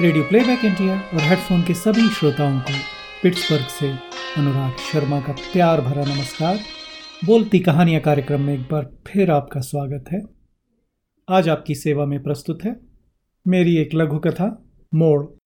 Radio playback India और headphone के सभी श्रोताओं को पिट्सबर्ग से अनुराग शर्मा का प्यार भरा नमस्कार। बोलती कहानियाँ कार्यक्रम में एक बार फिर आपका स्वागत है। आज आपकी सेवा में प्रस्तुत है मेरी एक लघु कथा, मोड़।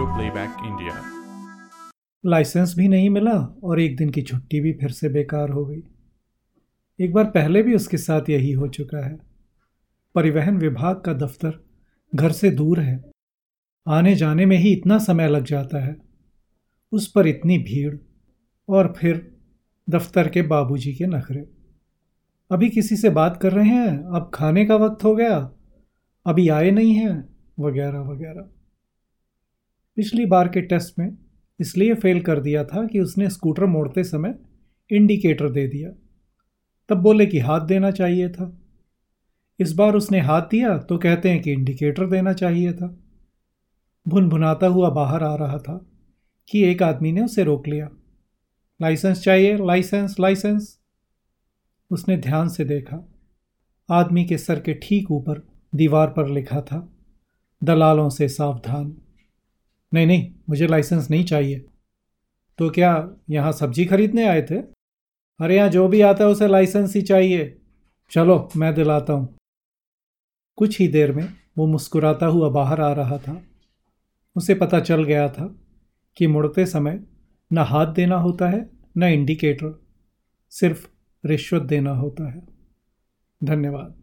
Radio playback India. लाइसेंस भी नहीं मिला और एक दिन की छुट्टी भी फिर से बेकार हो गई। एक बार पहले भी उसके साथ यही हो चुका है। परिवहन विभाग का दफ्तर घर से दूर है। आने जाने में ही इतना समय लग जाता है। उस पर इतनी भीड़ और फिर दफ्तर के बाबूजी के नखरे। अभी किसी से बात कर रहे हैं? अब खाने का वक्त हो गया। अभी आए नहीं हैं? वगैरह वगैरह। पिछली बार के टेस्ट में इसलिए फेल कर दिया था कि उसने स्कूटर मोड़ते समय इंडिकेटर दे दिया। तब बोले कि हाथ देना चाहिए था। इस बार उसने हाथ दिया तो कहते हैं कि इंडिकेटर देना चाहिए था। भुन भुनाता हुआ बाहर आ रहा था कि एक आदमी ने उसे रोक लिया। लाइसेंस चाहिए लाइसेंस लाइसेंस उसने ध्यान से देखा। आदमी के सर के ठीक ऊपर दीवार पर लिखा था, दलालों से सावधान। नहीं नहीं, मुझे लाइसेंस नहीं चाहिए। तो क्या यहाँ सब्ज़ी खरीदने आए थे? अरे यहाँ जो भी आता है उसे लाइसेंस ही चाहिए। चलो, मैं दिलाता हूँ। कुछ ही देर में वो मुस्कुराता हुआ बाहर आ रहा था। उसे पता चल गया था कि मुड़ते समय न हाथ देना होता है, न इंडिकेटर सिर्फ़ रिश्वत देना होता है। धन्यवाद।